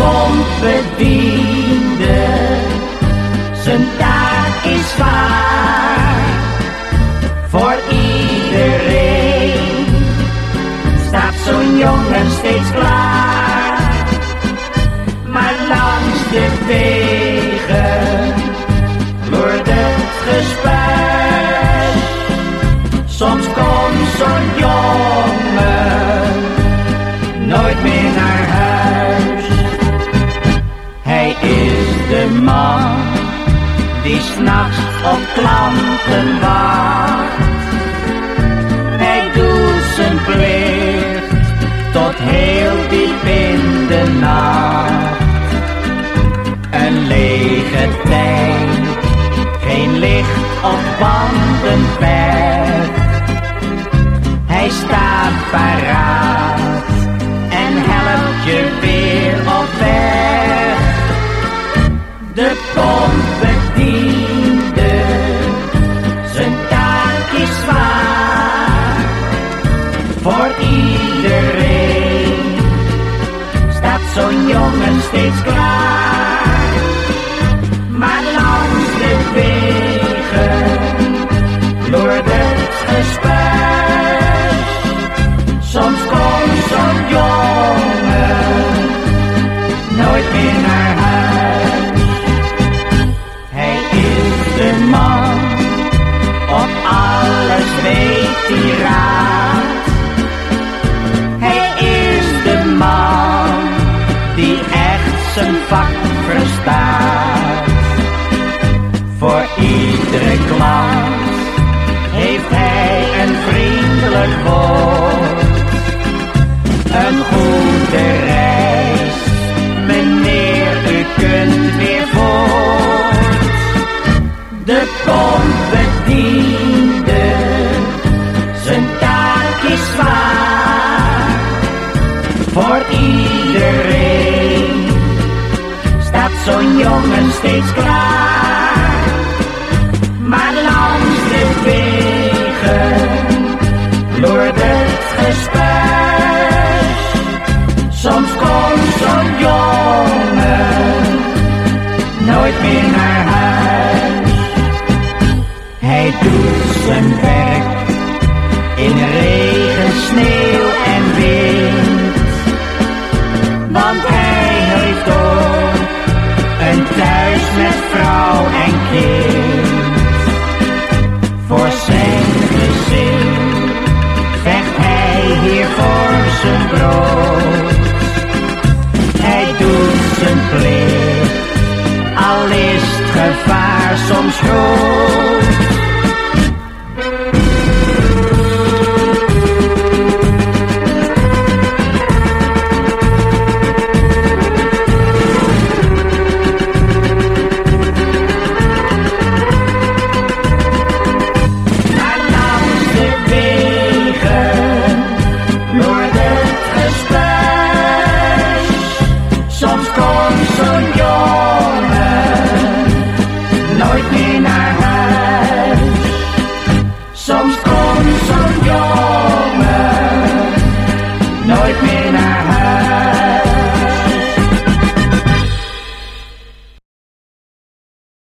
pond verdiende. Zijn taak is zwaar voor iedereen. Staat zo'n jongen steeds klaar, maar langs de wegen wordt het gespuis. Soms komt zo'n jongen. S'nachts op klanten wacht. Hij doet zijn plicht tot heel diep in de nacht. Een lege tijd, geen licht op banden ver. Hij staat paraat Voor iedereen staat zo'n jongen steeds klaar. Heeft hij een vriendelijk woord. Een goede reis, meneer, u kunt weer voort. De pompbediende, zijn taak is zwaar. Voor iedereen staat zo'n jongen steeds klaar. Maar langs de wegen loert het gespuis. Soms komt zo'n jongen nooit meer naar huis. Hij doet zijn werk in regen, sneeuw en wind. Want hij heeft ook een thuis met vrouw en kind. naar huis. Soms komt zo'n jongen nooit meer naar huis.